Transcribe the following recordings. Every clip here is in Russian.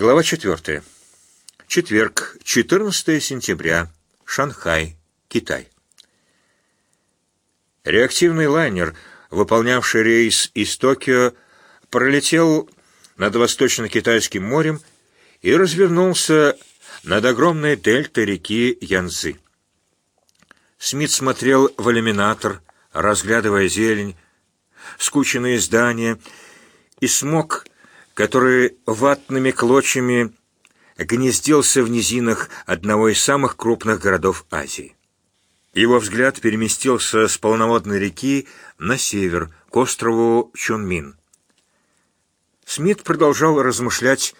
Глава 4. Четверг, 14 сентября. Шанхай, Китай. Реактивный лайнер, выполнявший рейс из Токио, пролетел над Восточно-Китайским морем и развернулся над огромной дельтой реки Янцзы. Смит смотрел в иллюминатор, разглядывая зелень, скученные здания и смог который ватными клочьями гнездился в низинах одного из самых крупных городов Азии. Его взгляд переместился с полноводной реки на север, к острову Чунмин. Смит продолжал размышлять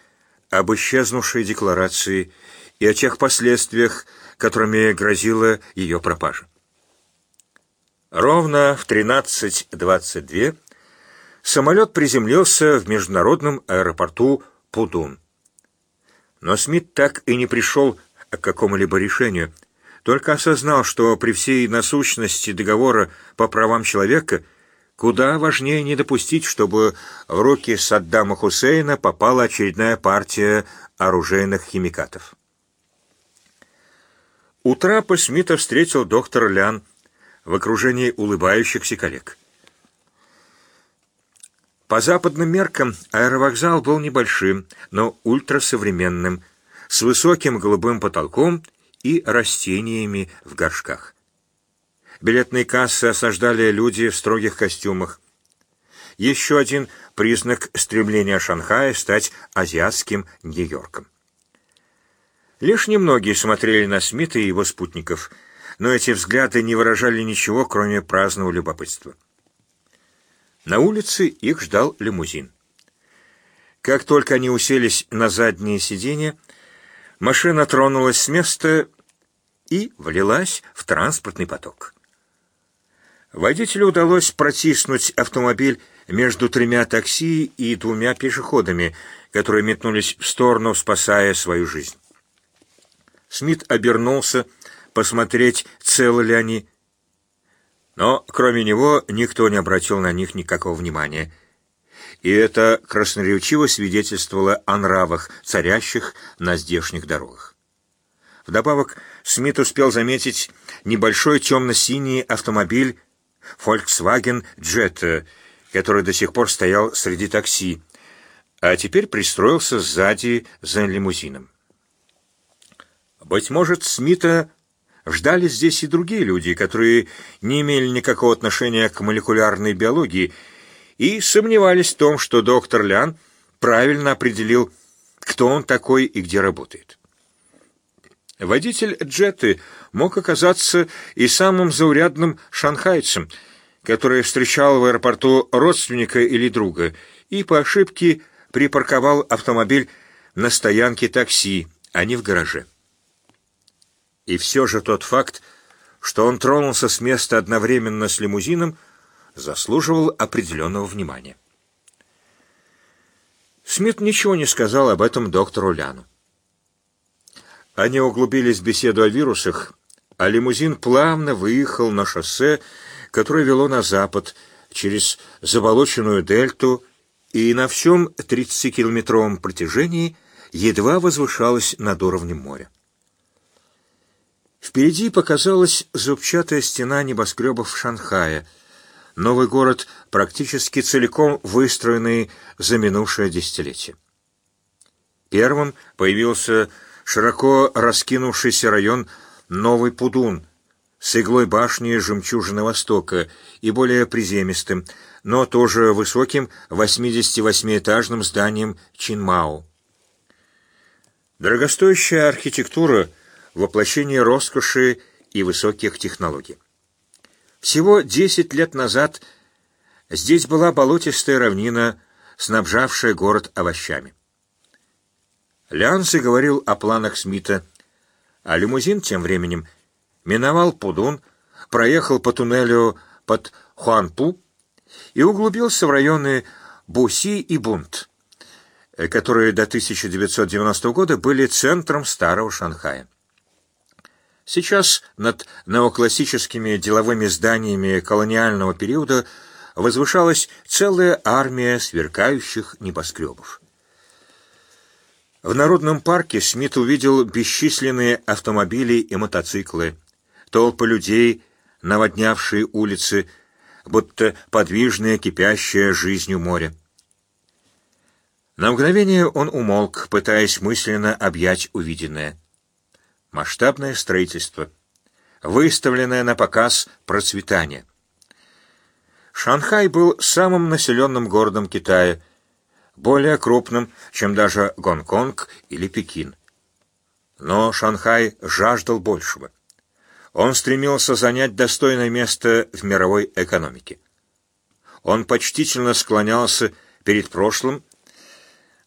об исчезнувшей декларации и о тех последствиях, которыми грозила ее пропажа. Ровно в 13.22 самолет приземлился в международном аэропорту Пудун. Но Смит так и не пришел к какому-либо решению, только осознал, что при всей насущности договора по правам человека куда важнее не допустить, чтобы в руки Саддама Хусейна попала очередная партия оружейных химикатов. У трапа Смита встретил доктор Лян в окружении улыбающихся коллег. По западным меркам аэровокзал был небольшим, но ультрасовременным, с высоким голубым потолком и растениями в горшках. Билетные кассы осаждали люди в строгих костюмах. Еще один признак стремления Шанхая стать азиатским Нью-Йорком. Лишь немногие смотрели на Смита и его спутников, но эти взгляды не выражали ничего, кроме праздного любопытства. На улице их ждал лимузин. Как только они уселись на заднее сиденье, машина тронулась с места и влилась в транспортный поток. Водителю удалось протиснуть автомобиль между тремя такси и двумя пешеходами, которые метнулись в сторону, спасая свою жизнь. Смит обернулся посмотреть, целы ли они, но кроме него никто не обратил на них никакого внимания. И это красноречиво свидетельствовало о нравах, царящих на здешних дорогах. Вдобавок, Смит успел заметить небольшой темно-синий автомобиль Volkswagen Jetta, который до сих пор стоял среди такси, а теперь пристроился сзади за лимузином. Быть может, Смита Ждали здесь и другие люди, которые не имели никакого отношения к молекулярной биологии и сомневались в том, что доктор Лян правильно определил, кто он такой и где работает. Водитель джеты мог оказаться и самым заурядным шанхайцем, который встречал в аэропорту родственника или друга и по ошибке припарковал автомобиль на стоянке такси, а не в гараже. И все же тот факт, что он тронулся с места одновременно с лимузином, заслуживал определенного внимания. Смит ничего не сказал об этом доктору Ляну. Они углубились в беседу о вирусах, а лимузин плавно выехал на шоссе, которое вело на запад, через заболоченную дельту, и на всем 30-километровом протяжении едва возвышалось над уровнем моря. Впереди показалась зубчатая стена небоскребов Шанхая, новый город, практически целиком выстроенный за минувшее десятилетие. Первым появился широко раскинувшийся район Новый Пудун с иглой башни жемчужины Востока и более приземистым, но тоже высоким 88-этажным зданием Чинмао. Дорогостоящая архитектура – воплощение роскоши и высоких технологий. Всего десять лет назад здесь была болотистая равнина, снабжавшая город овощами. Лянси говорил о планах Смита, а лимузин тем временем миновал Пудун, проехал по туннелю под Хуанпу и углубился в районы Буси и Бунт, которые до 1990 года были центром старого Шанхая. Сейчас над неоклассическими деловыми зданиями колониального периода возвышалась целая армия сверкающих небоскребов. В Народном парке Смит увидел бесчисленные автомобили и мотоциклы, толпы людей, наводнявшие улицы, будто подвижное, кипящее жизнью море. На мгновение он умолк, пытаясь мысленно объять увиденное. Масштабное строительство, выставленное на показ процветание. Шанхай был самым населенным городом Китая, более крупным, чем даже Гонконг или Пекин. Но Шанхай жаждал большего. Он стремился занять достойное место в мировой экономике. Он почтительно склонялся перед прошлым,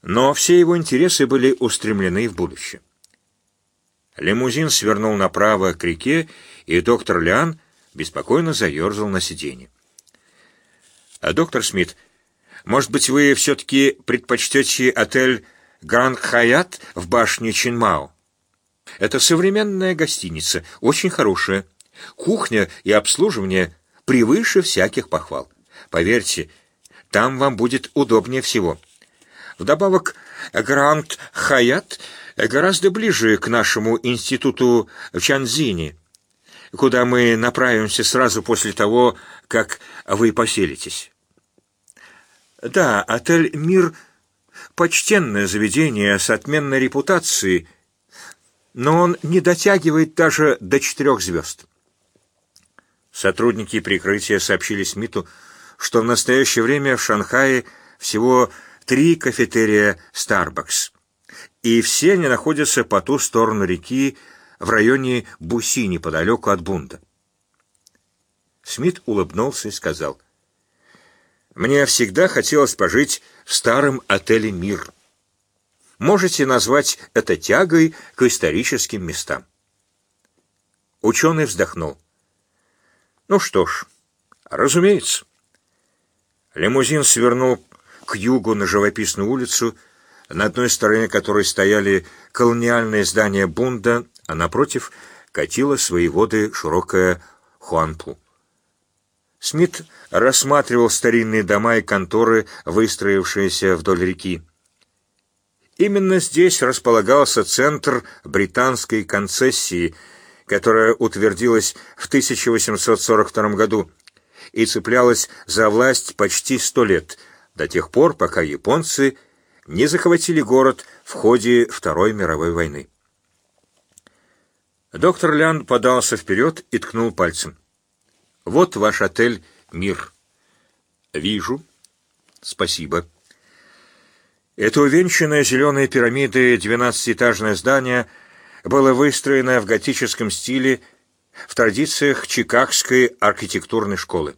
но все его интересы были устремлены в будущее. Лимузин свернул направо к реке, и доктор Лян беспокойно заерзал на сиденье. А доктор Смит, может быть, вы все-таки предпочтете отель Гранд Хаят в башне Чинмао? Это современная гостиница, очень хорошая. Кухня и обслуживание превыше всяких похвал. Поверьте, там вам будет удобнее всего. Вдобавок, Гранд Хаят гораздо ближе к нашему институту в Чанзине, куда мы направимся сразу после того, как вы поселитесь. Да, отель «Мир» — почтенное заведение с отменной репутацией, но он не дотягивает даже до четырех звезд. Сотрудники прикрытия сообщили Смиту, что в настоящее время в Шанхае всего три кафетерия Starbucks, и все они находятся по ту сторону реки в районе Буси, неподалеку от Бунда. Смит улыбнулся и сказал, «Мне всегда хотелось пожить в старом отеле «Мир». Можете назвать это тягой к историческим местам». Ученый вздохнул. «Ну что ж, разумеется». Лимузин свернул к югу на живописную улицу, на одной стороне которой стояли колониальные здания Бунда, а напротив катила свои воды широкая Хуанпу. Смит рассматривал старинные дома и конторы, выстроившиеся вдоль реки. Именно здесь располагался центр британской концессии, которая утвердилась в 1842 году и цеплялась за власть почти сто лет – до тех пор, пока японцы не захватили город в ходе Второй мировой войны. Доктор Лян подался вперед и ткнул пальцем. «Вот ваш отель «Мир». «Вижу. Спасибо». Это увенчанное зеленой пирамидой двенадцатиэтажное здание было выстроено в готическом стиле в традициях Чикагской архитектурной школы.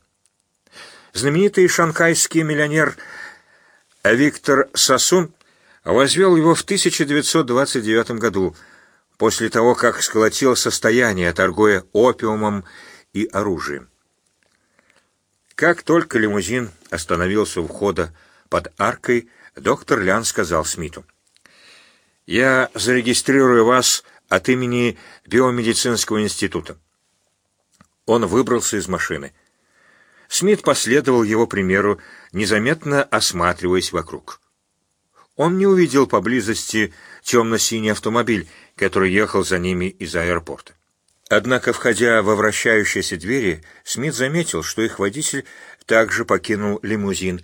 Знаменитый шанхайский миллионер Виктор Сосун возвел его в 1929 году, после того, как сколотил состояние, торгуя опиумом и оружием. Как только лимузин остановился у входа под аркой, доктор Лян сказал Смиту, «Я зарегистрирую вас от имени биомедицинского института». Он выбрался из машины. Смит последовал его примеру, незаметно осматриваясь вокруг. Он не увидел поблизости темно-синий автомобиль, который ехал за ними из аэропорта. Однако, входя во вращающиеся двери, Смит заметил, что их водитель также покинул лимузин,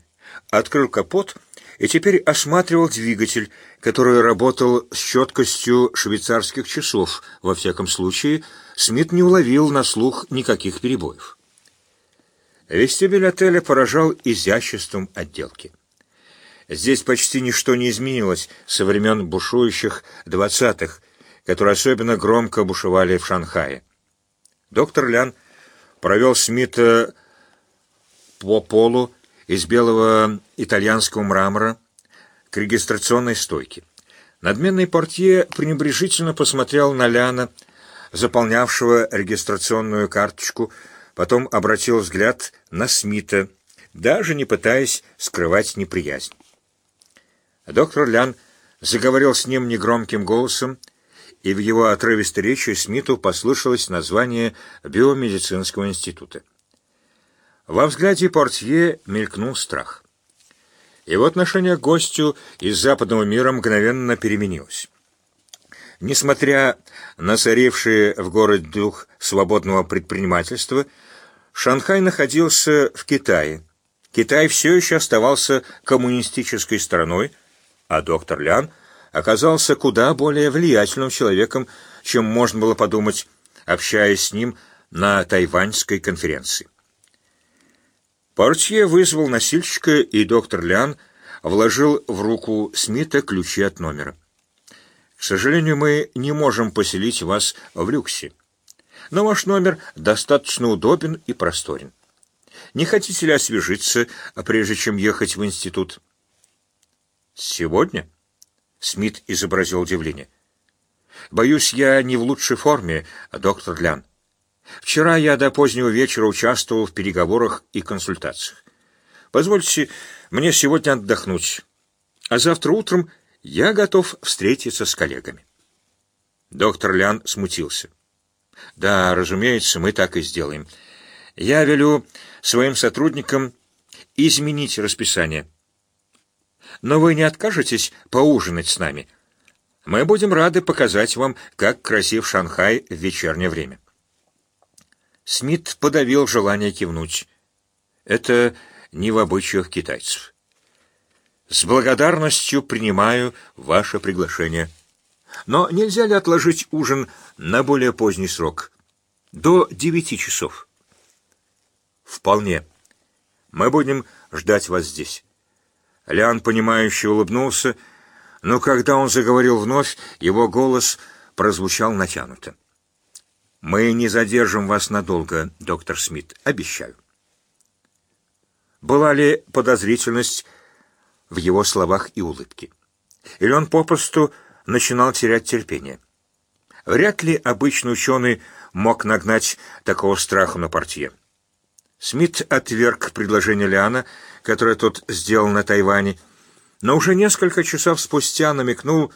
открыл капот и теперь осматривал двигатель, который работал с четкостью швейцарских часов. Во всяком случае, Смит не уловил на слух никаких перебоев. Вестибюль отеля поражал изяществом отделки. Здесь почти ничто не изменилось со времен бушующих двадцатых, которые особенно громко бушевали в Шанхае. Доктор Лян провел Смита по полу из белого итальянского мрамора к регистрационной стойке. Надменный портье пренебрежительно посмотрел на Ляна, заполнявшего регистрационную карточку, потом обратил взгляд на Смита, даже не пытаясь скрывать неприязнь. Доктор Лян заговорил с ним негромким голосом, и в его отрывистой речи Смиту послышалось название биомедицинского института. Во взгляде портье мелькнул страх. Его отношение к гостю из западного мира мгновенно переменилось. Несмотря на царивший в городе дух свободного предпринимательства, Шанхай находился в Китае. Китай все еще оставался коммунистической страной, а доктор Лян оказался куда более влиятельным человеком, чем можно было подумать, общаясь с ним на тайваньской конференции. Портье вызвал носильщика, и доктор Лян вложил в руку Смита ключи от номера. «К сожалению, мы не можем поселить вас в люксе, но ваш номер достаточно удобен и просторен. Не хотите ли освежиться, прежде чем ехать в институт?» «Сегодня?» — Смит изобразил удивление. «Боюсь, я не в лучшей форме, доктор Лян. Вчера я до позднего вечера участвовал в переговорах и консультациях. Позвольте мне сегодня отдохнуть, а завтра утром я готов встретиться с коллегами. Доктор Лян смутился. Да, разумеется, мы так и сделаем. Я велю своим сотрудникам изменить расписание. Но вы не откажетесь поужинать с нами? Мы будем рады показать вам, как красив Шанхай в вечернее время. Смит подавил желание кивнуть. Это не в обычаях китайцев. С благодарностью принимаю ваше приглашение. Но нельзя ли отложить ужин на более поздний срок? До девяти часов. Вполне. Мы будем ждать вас здесь. Лян, понимающе улыбнулся, но когда он заговорил вновь, его голос прозвучал натянуто. Мы не задержим вас надолго, доктор Смит, обещаю. Была ли подозрительность в его словах и улыбке? Или он попросту начинал терять терпение? Вряд ли обычный ученый мог нагнать такого страха на портье. Смит отверг предложение Лиана, которое тот сделал на Тайване, но уже несколько часов спустя намекнул,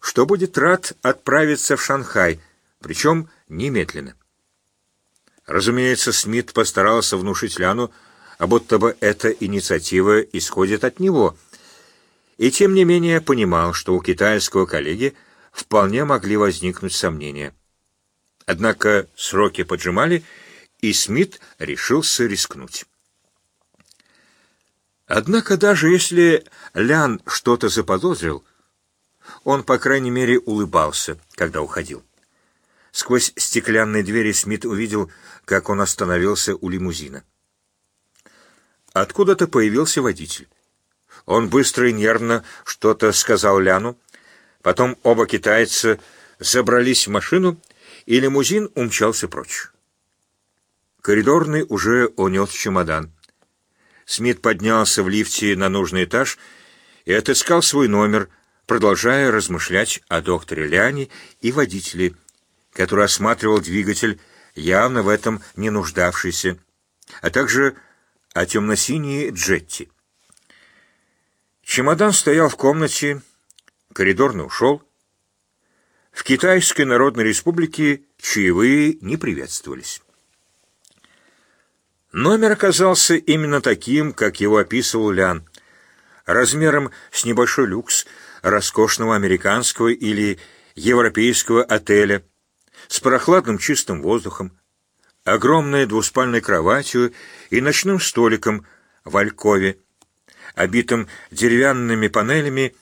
что будет рад отправиться в Шанхай, причем немедленно. Разумеется, Смит постарался внушить Ляну, а будто бы эта инициатива исходит от него, и тем не менее понимал, что у китайского коллеги вполне могли возникнуть сомнения. Однако сроки поджимали, и Смит решился рискнуть. Однако даже если Лян что-то заподозрил, он, по крайней мере, улыбался, когда уходил. Сквозь стеклянные двери Смит увидел, как он остановился у лимузина. Откуда-то появился водитель. Он быстро и нервно что-то сказал Ляну. Потом оба китайца забрались в машину, и лимузин умчался прочь. Коридорный уже унес чемодан. Смит поднялся в лифте на нужный этаж и отыскал свой номер, продолжая размышлять о докторе Ляне и водителе, который осматривал двигатель, явно в этом не нуждавшийся, а также о темно-синей джетти. Чемодан стоял в комнате, коридорный ушел. В Китайской Народной Республике чаевые не приветствовались. Номер оказался именно таким, как его описывал Лян, размером с небольшой люкс роскошного американского или европейского отеля, с прохладным чистым воздухом, огромной двуспальной кроватью и ночным столиком в Алькове, обитым деревянными панелями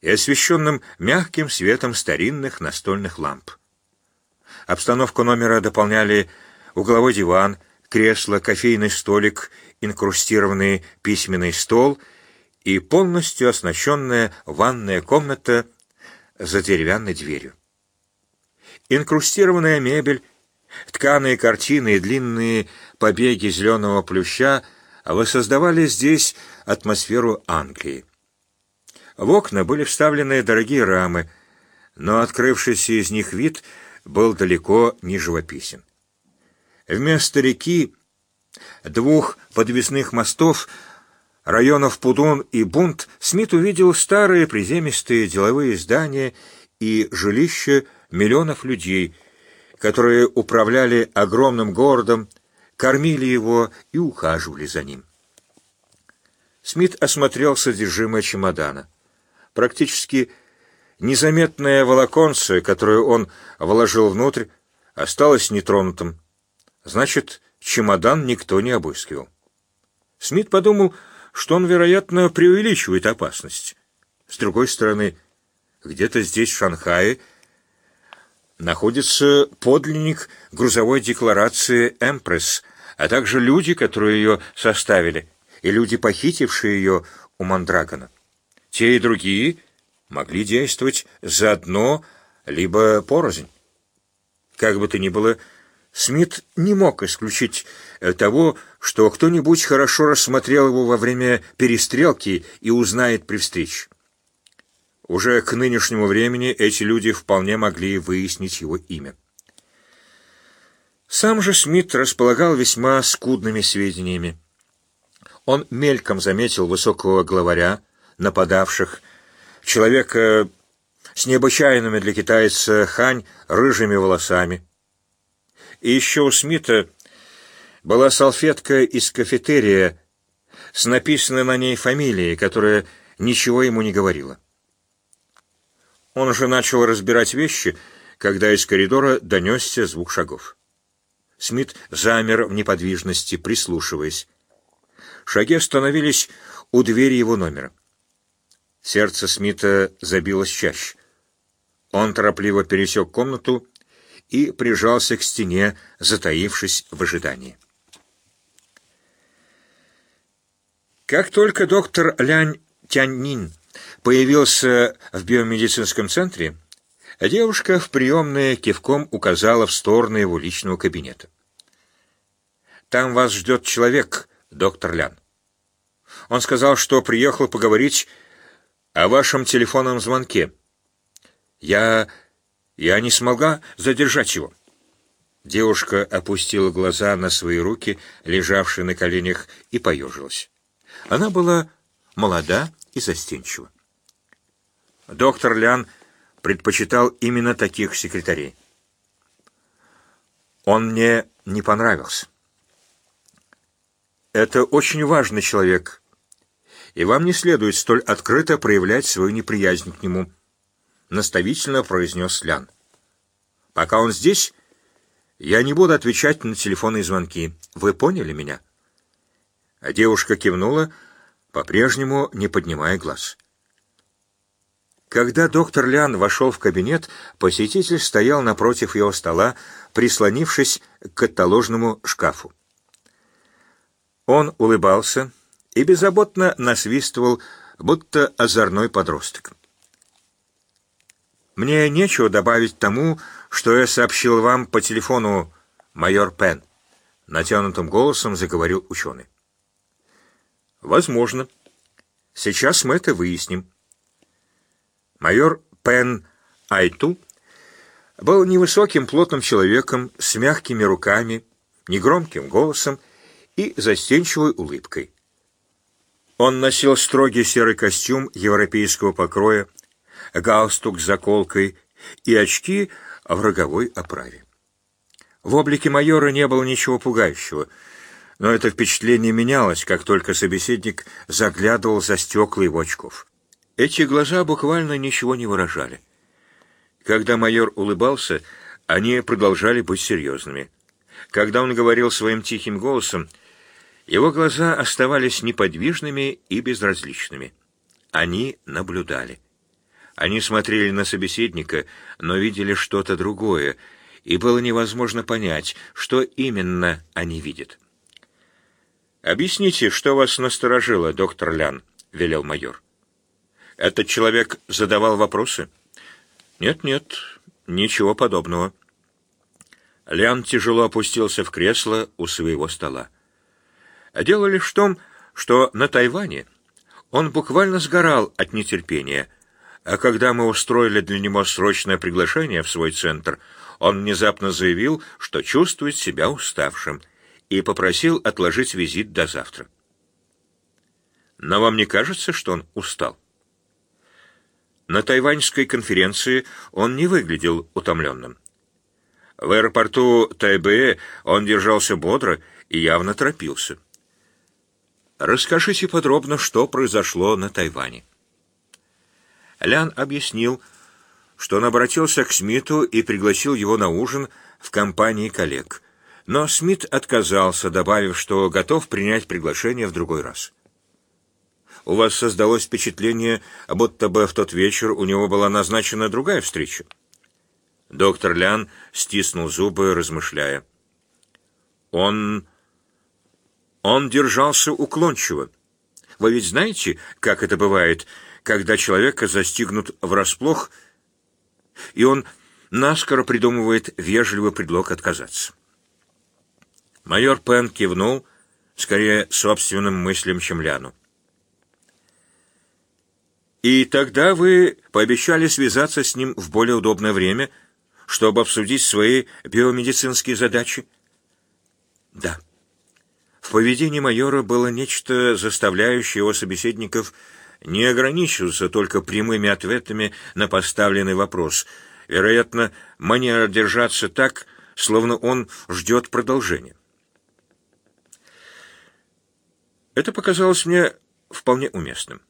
и освещенным мягким светом старинных настольных ламп. Обстановку номера дополняли угловой диван, кресло, кофейный столик, инкрустированный письменный стол и полностью оснащенная ванная комната за деревянной дверью. Инкрустированная мебель, тканые картины и длинные побеги зеленого плюща воссоздавали здесь атмосферу Англии. В окна были вставлены дорогие рамы, но открывшийся из них вид был далеко не живописен. Вместо реки, двух подвесных мостов, районов Пудун и Бунт, Смит увидел старые приземистые деловые здания и жилища миллионов людей, которые управляли огромным городом, кормили его и ухаживали за ним. Смит осмотрел содержимое чемодана. Практически незаметное волоконце, которое он вложил внутрь, осталось нетронутым. Значит, чемодан никто не обыскивал. Смит подумал, что он, вероятно, преувеличивает опасность. С другой стороны, где-то здесь, в Шанхае, находится подлинник грузовой декларации «Эмпресс», а также люди, которые ее составили, и люди, похитившие ее у Мандрагона. Те и другие могли действовать заодно, либо порознь. Как бы то ни было, Смит не мог исключить э, того, что кто-нибудь хорошо рассмотрел его во время перестрелки и узнает при встрече. Уже к нынешнему времени эти люди вполне могли выяснить его имя. Сам же Смит располагал весьма скудными сведениями. Он мельком заметил высокого главаря, нападавших, человека с необычайными для китайца хань рыжими волосами. И еще у Смита была салфетка из кафетерия с написанной на ней фамилией, которая ничего ему не говорила. Он уже начал разбирать вещи, когда из коридора донесся звук шагов. Смит замер в неподвижности, прислушиваясь. Шаги остановились у двери его номера. Сердце Смита забилось чаще. Он торопливо пересек комнату и прижался к стене, затаившись в ожидании. Как только доктор Лянь Тяньнин появился в биомедицинском центре, девушка в приемной кивком указала в сторону его личного кабинета. «Там вас ждет человек, доктор Лян. Он сказал, что приехал поговорить о вашем телефонном звонке. Я... я не смогла задержать его». Девушка опустила глаза на свои руки, лежавшие на коленях, и поежилась. Она была молода и застенчива. Доктор Лян предпочитал именно таких секретарей. Он мне не понравился. Это очень важный человек, и вам не следует столь открыто проявлять свою неприязнь к нему, наставительно произнес Лян. Пока он здесь, я не буду отвечать на телефонные звонки. Вы поняли меня? А девушка кивнула, по-прежнему не поднимая глаз. Когда доктор Лян вошел в кабинет, посетитель стоял напротив его стола, прислонившись к каталожному шкафу. Он улыбался и беззаботно насвистывал, будто озорной подросток. «Мне нечего добавить тому, что я сообщил вам по телефону, майор Пен», — натянутым голосом заговорил ученый. «Возможно. Сейчас мы это выясним». Майор Пен Айту был невысоким плотным человеком с мягкими руками, негромким голосом и застенчивой улыбкой. Он носил строгий серый костюм европейского покроя, галстук с заколкой и очки в роговой оправе. В облике майора не было ничего пугающего, но это впечатление менялось, как только собеседник заглядывал за стекла его очков. Эти глаза буквально ничего не выражали. Когда майор улыбался, они продолжали быть серьезными. Когда он говорил своим тихим голосом, его глаза оставались неподвижными и безразличными. Они наблюдали. Они смотрели на собеседника, но видели что-то другое, и было невозможно понять, что именно они видят. «Объясните, что вас насторожило, доктор Лян», — велел майор. Этот человек задавал вопросы? Нет-нет, ничего подобного. Лян тяжело опустился в кресло у своего стола. А дело лишь в том, что на Тайване он буквально сгорал от нетерпения, а когда мы устроили для него срочное приглашение в свой центр, он внезапно заявил, что чувствует себя уставшим, и попросил отложить визит до завтра. Но вам не кажется, что он устал? На тайваньской конференции он не выглядел утомленным. В аэропорту Тайбэя он держался бодро и явно торопился. Расскажите подробно, что произошло на Тайване. Лян объяснил, что он обратился к Смиту и пригласил его на ужин в компании коллег. Но Смит отказался, добавив, что готов принять приглашение в другой раз. У вас создалось впечатление, будто бы в тот вечер у него была назначена другая встреча. Доктор Лян стиснул зубы, размышляя. Он... он держался уклончиво. Вы ведь знаете, как это бывает, когда человека застигнут врасплох, и он наскоро придумывает вежливый предлог отказаться. Майор Пен кивнул, скорее собственным мыслям, чем Ляну. И тогда вы пообещали связаться с ним в более удобное время, чтобы обсудить свои биомедицинские задачи? Да. В поведении майора было нечто, заставляющее его собеседников не ограничиваться только прямыми ответами на поставленный вопрос. Вероятно, манера держаться так, словно он ждет продолжения. Это показалось мне вполне уместным.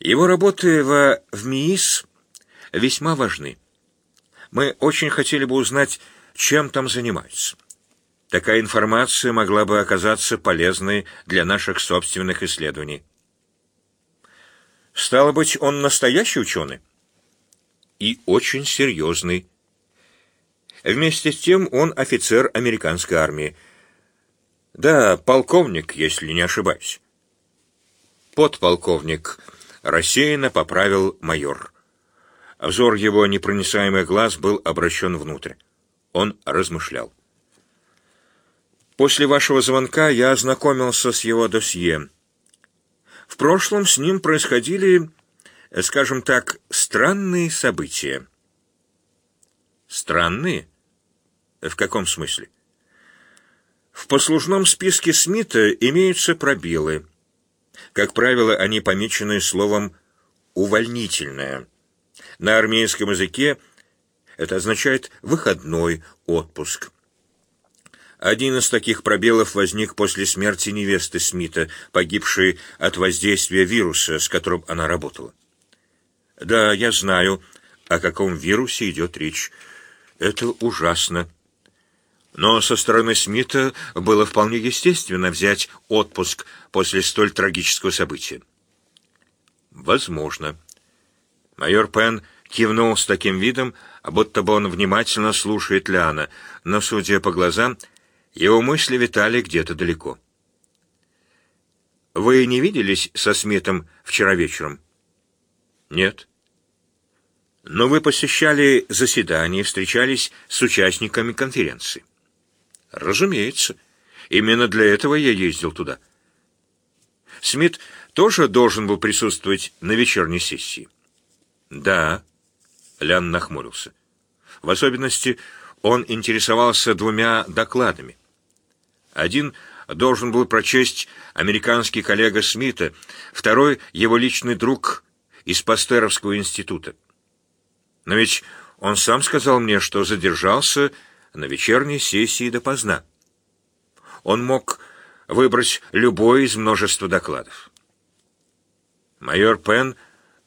Его работы в, в МИИС весьма важны. Мы очень хотели бы узнать, чем там занимаются. Такая информация могла бы оказаться полезной для наших собственных исследований. Стало быть, он настоящий ученый? И очень серьезный. Вместе с тем он офицер американской армии. Да, полковник, если не ошибаюсь. Подполковник рассеянно поправил майор. Взор его непроницаемых глаз был обращен внутрь. Он размышлял. После вашего звонка я ознакомился с его досье. В прошлом с ним происходили, скажем так, странные события. Странные? В каком смысле? В послужном списке Смита имеются пробелы. Как правило, они помечены словом «увольнительное». На армейском языке это означает «выходной отпуск». Один из таких пробелов возник после смерти невесты Смита, погибшей от воздействия вируса, с которым она работала. Да, я знаю, о каком вирусе идет речь. Это ужасно. Но со стороны Смита было вполне естественно взять отпуск после столь трагического события. Возможно. Майор Пен кивнул с таким видом, будто бы он внимательно слушает Ляна, но, судя по глазам, его мысли витали где-то далеко. «Вы не виделись со Смитом вчера вечером?» «Нет». «Но вы посещали заседания, встречались с участниками конференции?» Разумеется. Именно для этого я ездил туда. Смит тоже должен был присутствовать на вечерней сессии. Да, Лян нахмурился. В особенности он интересовался двумя докладами. Один должен был прочесть американский коллега Смита, второй — его личный друг из Пастеровского института. Но ведь он сам сказал мне, что задержался на вечерней сессии допоздна. Он мог выбрать любой из множества докладов. Майор Пен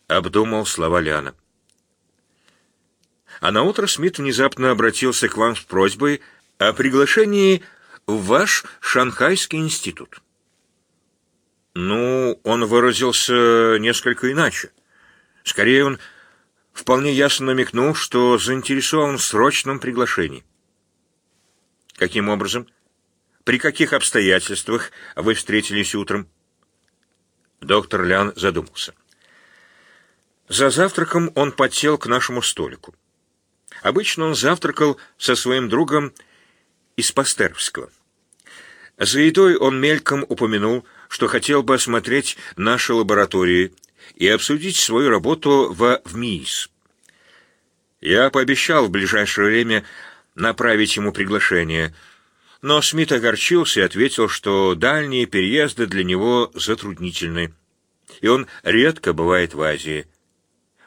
обдумал слова Ляна. А на утро Смит внезапно обратился к вам с просьбой о приглашении в ваш Шанхайский институт. Ну, он выразился несколько иначе. Скорее, он вполне ясно намекнул, что заинтересован в срочном приглашении. Каким образом? При каких обстоятельствах вы встретились утром? Доктор Лян задумался. За завтраком он подсел к нашему столику. Обычно он завтракал со своим другом из Пастеровского. За едой он мельком упомянул, что хотел бы осмотреть наши лаборатории и обсудить свою работу в ВМИИС. Я пообещал в ближайшее время направить ему приглашение, но Смит огорчился и ответил, что дальние переезды для него затруднительны, и он редко бывает в Азии.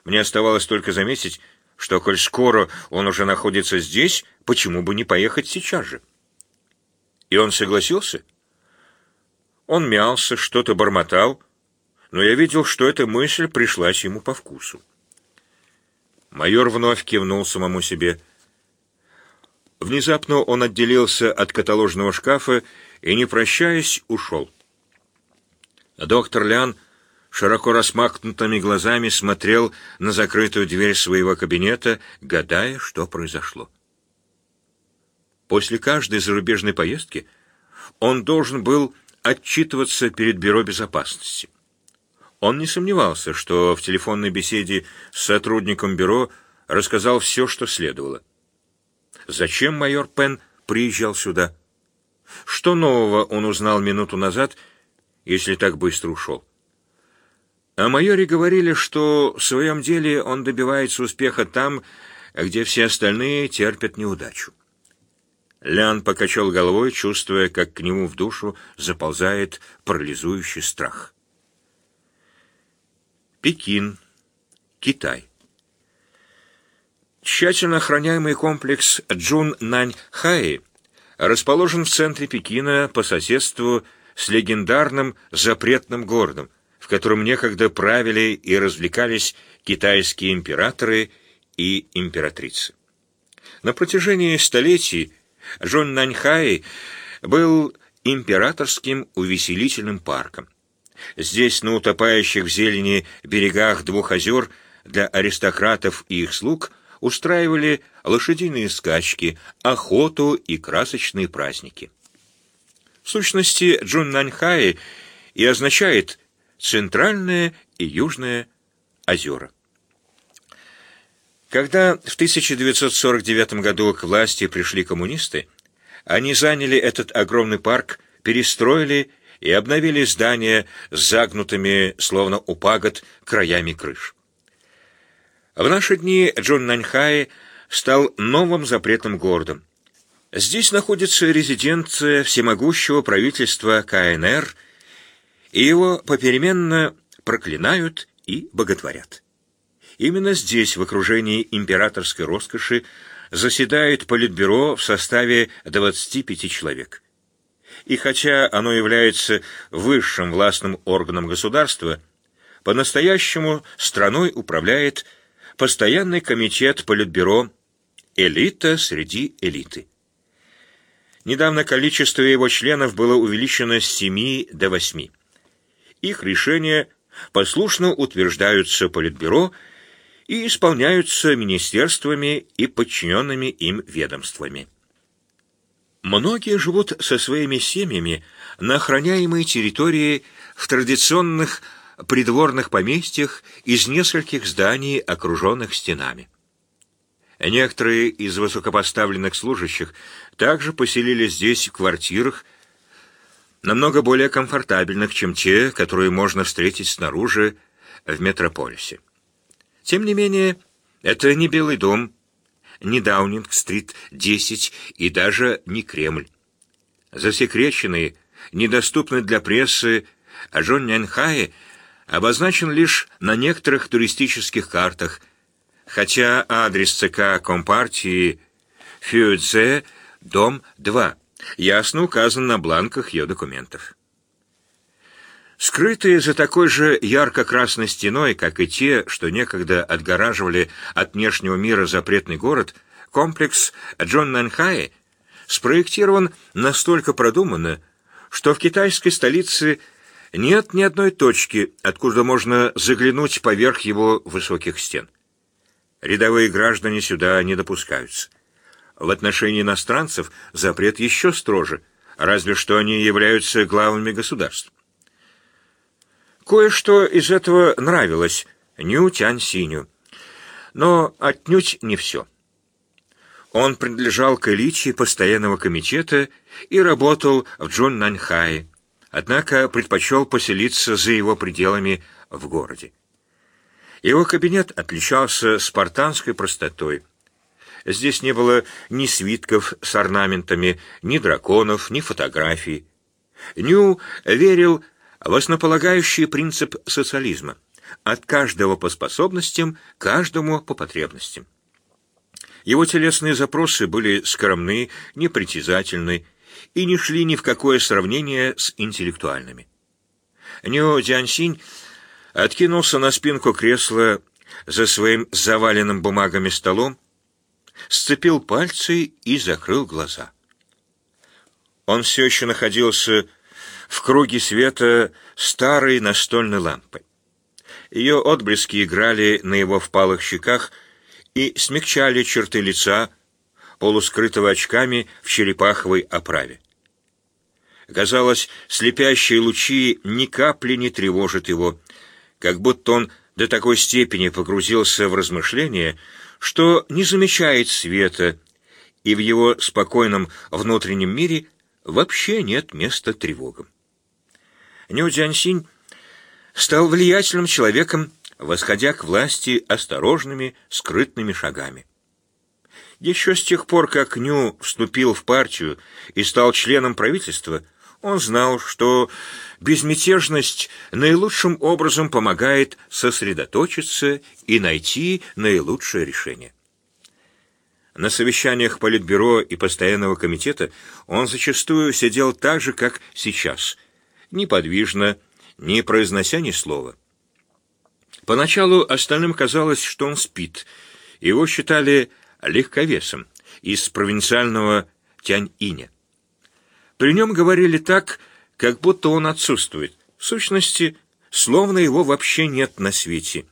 Мне оставалось только заметить, что, коль скоро он уже находится здесь, почему бы не поехать сейчас же? И он согласился? Он мялся, что-то бормотал, но я видел, что эта мысль пришлась ему по вкусу. Майор вновь кивнул самому себе. Внезапно он отделился от каталожного шкафа и, не прощаясь, ушел. Доктор Лян широко распахнутыми глазами смотрел на закрытую дверь своего кабинета, гадая, что произошло. После каждой зарубежной поездки он должен был отчитываться перед Бюро безопасности. Он не сомневался, что в телефонной беседе с сотрудником бюро рассказал все, что следовало. Зачем майор Пен приезжал сюда? Что нового он узнал минуту назад, если так быстро ушел? О майоре говорили, что в своем деле он добивается успеха там, где все остальные терпят неудачу. Лян покачал головой, чувствуя, как к нему в душу заползает парализующий страх. Пекин, Китай. Тщательно охраняемый комплекс Джун-Нань-Хай расположен в центре Пекина по соседству с легендарным запретным городом, в котором некогда правили и развлекались китайские императоры и императрицы. На протяжении столетий Джун-Нань-Хай был императорским увеселительным парком. Здесь, на утопающих в зелени берегах двух озер, для аристократов и их слуг устраивали лошадиные скачки, охоту и красочные праздники. В сущности, Джуннаньхай и означает «центральное и южное озера». Когда в 1949 году к власти пришли коммунисты, они заняли этот огромный парк, перестроили и обновили здания с загнутыми, словно у пагод, краями крыш. В наши дни Джон Наньхай стал новым запретным городом. Здесь находится резиденция всемогущего правительства КНР, и его попеременно проклинают и боготворят. Именно здесь, в окружении императорской роскоши, заседает Политбюро в составе 25 человек и хотя оно является высшим властным органом государства, по-настоящему страной управляет постоянный комитет Политбюро «Элита среди элиты». Недавно количество его членов было увеличено с 7 до 8. Их решения послушно утверждаются Политбюро и исполняются министерствами и подчиненными им ведомствами. Многие живут со своими семьями на охраняемой территории в традиционных придворных поместьях из нескольких зданий, окруженных стенами. Некоторые из высокопоставленных служащих также поселились здесь в квартирах, намного более комфортабельных, чем те, которые можно встретить снаружи в метрополисе. Тем не менее, это не Белый дом, ни Даунинг-стрит, 10 и даже не Кремль. Засекреченный, недоступный для прессы Джон Нянхай обозначен лишь на некоторых туристических картах, хотя адрес ЦК Компартии Фюэдзе, дом 2, ясно указан на бланках ее документов. Скрытые за такой же ярко-красной стеной, как и те, что некогда отгораживали от внешнего мира запретный город, комплекс Джон Нанхай спроектирован настолько продуманно, что в китайской столице нет ни одной точки, откуда можно заглянуть поверх его высоких стен. Рядовые граждане сюда не допускаются. В отношении иностранцев запрет еще строже, разве что они являются главами государств. Кое-что из этого нравилось Ню Тянь Синю, но отнюдь не все. Он принадлежал к элите постоянного комитета и работал в Джун Наньхае, однако предпочел поселиться за его пределами в городе. Его кабинет отличался спартанской простотой. Здесь не было ни свитков с орнаментами, ни драконов, ни фотографий. Ню верил в основополагающий принцип социализма от каждого по способностям, каждому по потребностям. Его телесные запросы были скромны, непритязательны, и не шли ни в какое сравнение с интеллектуальными. Ню Дзянсинь откинулся на спинку кресла за своим заваленным бумагами столом, сцепил пальцы и закрыл глаза. Он все еще находился в круге света старой настольной лампы. Ее отблески играли на его впалых щеках и смягчали черты лица, полускрытого очками в черепаховой оправе. Казалось, слепящие лучи ни капли не тревожат его, как будто он до такой степени погрузился в размышления, что не замечает света, и в его спокойном внутреннем мире вообще нет места тревогам. Ню Дзянсинь стал влиятельным человеком, восходя к власти осторожными, скрытными шагами. Еще с тех пор, как Ню вступил в партию и стал членом правительства, он знал, что безмятежность наилучшим образом помогает сосредоточиться и найти наилучшее решение. На совещаниях Политбюро и Постоянного комитета он зачастую сидел так же, как сейчас, неподвижно, не произнося ни слова. Поначалу остальным казалось, что он спит. Его считали легковесом из провинциального Тянь-Иня. При нем говорили так, как будто он отсутствует. В сущности, словно его вообще нет на свете.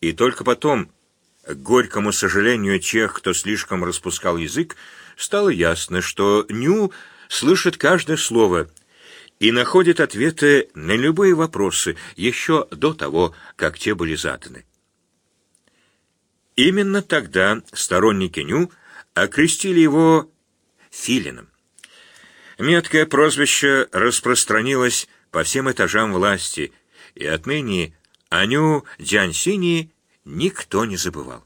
И только потом, к горькому сожалению тех, кто слишком распускал язык, стало ясно, что Ню слышит каждое слово и находит ответы на любые вопросы еще до того, как те были заданы. Именно тогда сторонники Ню окрестили его Филином. Меткое прозвище распространилось по всем этажам власти, и отныне Аню Дзянсини никто не забывал.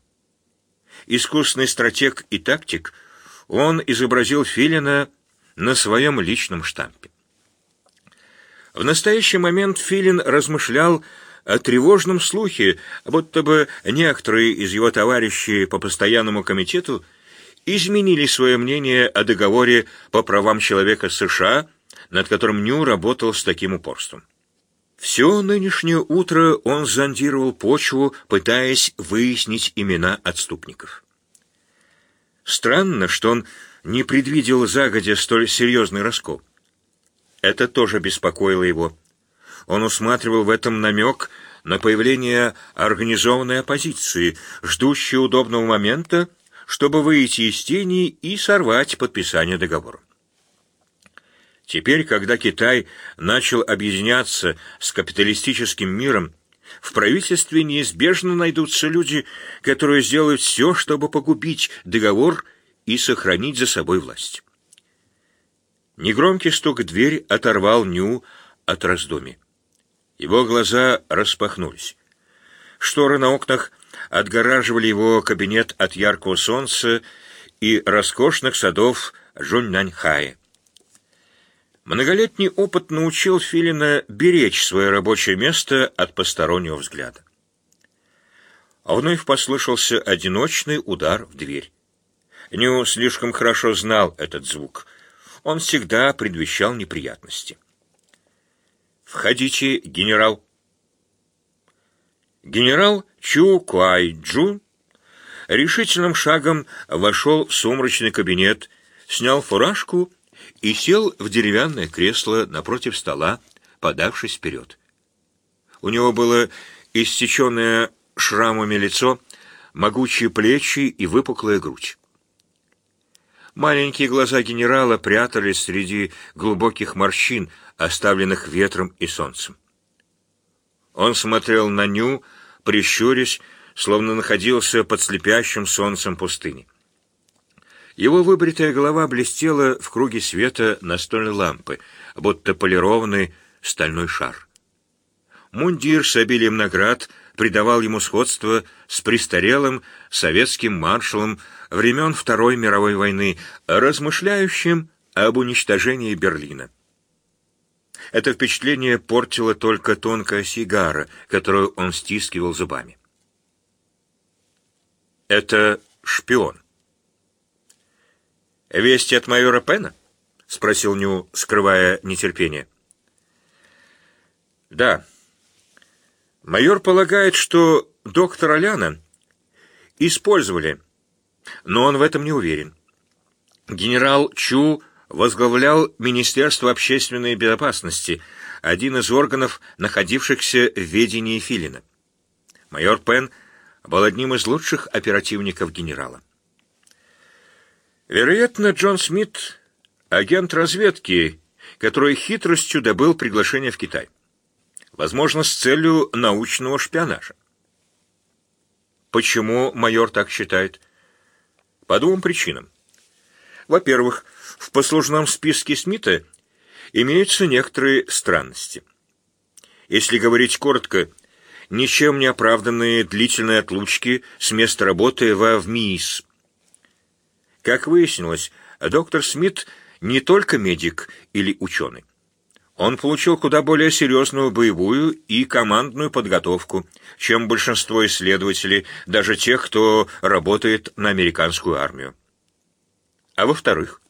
Искусный стратег и тактик, он изобразил Филина на своем личном штампе. В настоящий момент Филин размышлял о тревожном слухе, будто бы некоторые из его товарищей по постоянному комитету изменили свое мнение о договоре по правам человека США, над которым Нью работал с таким упорством. Все нынешнее утро он зондировал почву, пытаясь выяснить имена отступников. Странно, что он не предвидел загодя столь серьезный раскол. Это тоже беспокоило его. Он усматривал в этом намек на появление организованной оппозиции, ждущей удобного момента, чтобы выйти из тени и сорвать подписание договора. Теперь, когда Китай начал объединяться с капиталистическим миром, в правительстве неизбежно найдутся люди, которые сделают все, чтобы погубить договор и сохранить за собой власть. Негромкий стук в дверь оторвал Ню от раздумий. Его глаза распахнулись. Шторы на окнах отгораживали его кабинет от яркого солнца и роскошных садов Жуньнаньхая. Многолетний опыт научил Филина беречь свое рабочее место от постороннего взгляда. А вновь послышался одиночный удар в дверь. Ню слишком хорошо знал этот звук. Он всегда предвещал неприятности. «Входите, генерал!» Генерал Чу Куай Джун решительным шагом вошел в сумрачный кабинет, снял фуражку и сел в деревянное кресло напротив стола, подавшись вперед. У него было истеченное шрамами лицо, могучие плечи и выпуклая грудь. Маленькие глаза генерала прятались среди глубоких морщин, оставленных ветром и солнцем. Он смотрел на Ню, прищурясь, словно находился под слепящим солнцем пустыни. Его выбритая голова блестела в круге света настольной лампы, будто полированный стальной шар. Мундир с обилием наград придавал ему сходство с престарелым советским маршалом времен Второй мировой войны, размышляющим об уничтожении Берлина. Это впечатление портила только тонкая сигара, которую он стискивал зубами. «Это шпион». «Вести от майора Пена?» — спросил Ню, скрывая нетерпение. Да. Майор полагает, что доктора Ляна использовали, но он в этом не уверен. Генерал Чу возглавлял Министерство общественной безопасности, один из органов, находившихся в ведении Филина. Майор Пен был одним из лучших оперативников генерала. Вероятно, Джон Смит — агент разведки, который хитростью добыл приглашение в Китай. Возможно, с целью научного шпионажа. Почему майор так считает? По двум причинам. Во-первых, в послужном списке Смита имеются некоторые странности. Если говорить коротко, ничем не оправданные длительные отлучки с места работы во ВМИИС. Как выяснилось, доктор Смит не только медик или ученый. Он получил куда более серьезную боевую и командную подготовку, чем большинство исследователей, даже тех, кто работает на американскую армию. А во-вторых,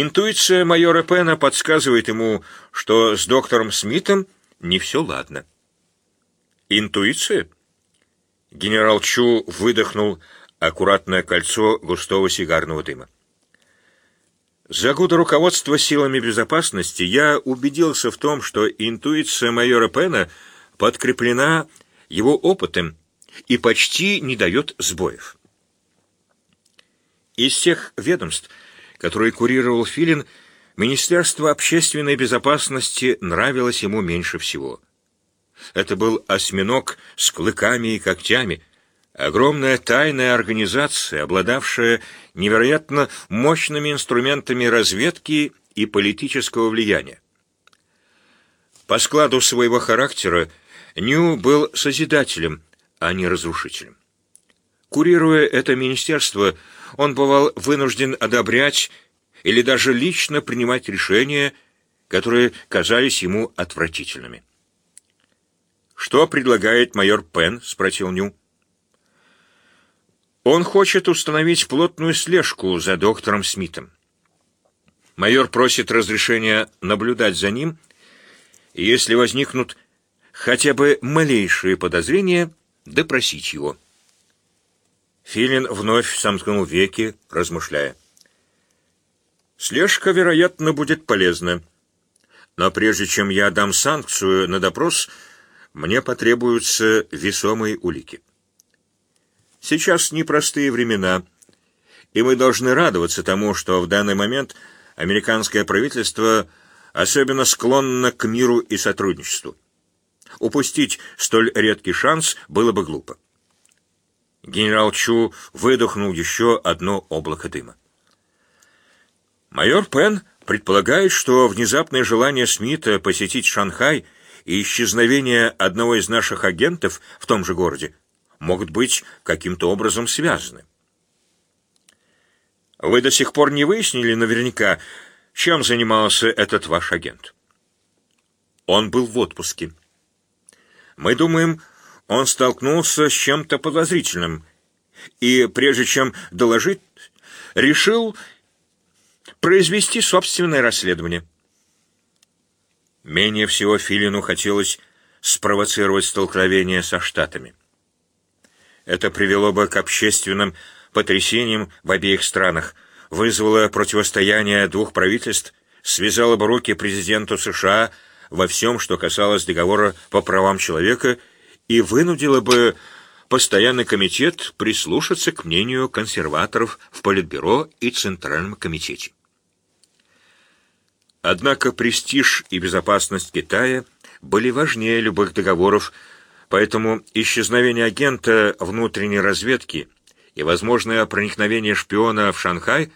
интуиция майора Пена подсказывает ему, что с доктором Смитом не все ладно. Интуиция? Генерал Чу выдохнул аккуратное кольцо густого сигарного дыма. За годы руководства силами безопасности я убедился в том, что интуиция майора Пена подкреплена его опытом и почти не дает сбоев. Из всех ведомств, которые курировал Филин, Министерство общественной безопасности нравилось ему меньше всего. Это был осьминог с клыками и когтями, огромная тайная организация, обладавшая невероятно мощными инструментами разведки и политического влияния. По складу своего характера Нью был созидателем, а не разрушителем. Курируя это министерство, он бывал вынужден одобрять или даже лично принимать решения, которые казались ему отвратительными. «Что предлагает майор Пен?» — спросил Ню. «Он хочет установить плотную слежку за доктором Смитом. Майор просит разрешения наблюдать за ним, и если возникнут хотя бы малейшие подозрения, допросить его». Филин вновь сомкнул веки, размышляя. Слежка, вероятно, будет полезна. Но прежде чем я дам санкцию на допрос, мне потребуются весомые улики. Сейчас непростые времена, и мы должны радоваться тому, что в данный момент американское правительство особенно склонно к миру и сотрудничеству. Упустить столь редкий шанс было бы глупо. Генерал Чу выдохнул еще одно облако дыма. Майор Пен предполагает, что внезапное желание Смита посетить Шанхай и исчезновение одного из наших агентов в том же городе могут быть каким-то образом связаны. Вы до сих пор не выяснили наверняка, чем занимался этот ваш агент? Он был в отпуске. Мы думаем, он столкнулся с чем-то подозрительным и, прежде чем доложить, решил произвести собственное расследование. Менее всего Филину хотелось спровоцировать столкновение со Штатами. Это привело бы к общественным потрясениям в обеих странах, вызвало противостояние двух правительств, связало бы руки президенту США во всем, что касалось договора по правам человека – и вынудило бы постоянный комитет прислушаться к мнению консерваторов в Политбюро и Центральном комитете. Однако престиж и безопасность Китая были важнее любых договоров, поэтому исчезновение агента внутренней разведки и возможное проникновение шпиона в Шанхай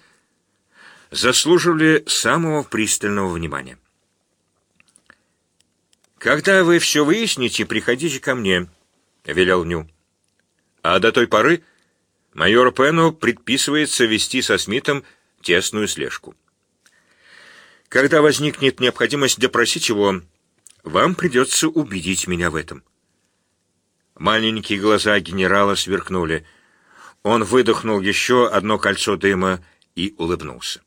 заслуживали самого пристального внимания. «Когда вы все выясните, приходите ко мне», — велел Ню. «А до той поры майору Пену предписывается вести со Смитом тесную слежку. Когда возникнет необходимость допросить его, вам придется убедить меня в этом». Маленькие глаза генерала сверкнули. Он выдохнул еще одно кольцо дыма и улыбнулся.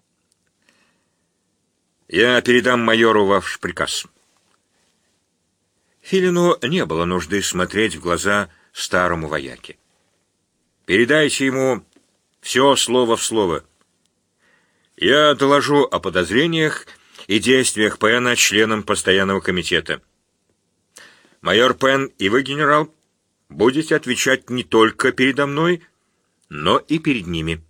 Я передам майору ваш приказ. Филину не было нужды смотреть в глаза старому вояке. Передайте ему все слово в слово. Я доложу о подозрениях и действиях Пэна членам постоянного комитета. Майор Пен и вы, генерал, будете отвечать не только передо мной, но и перед ними.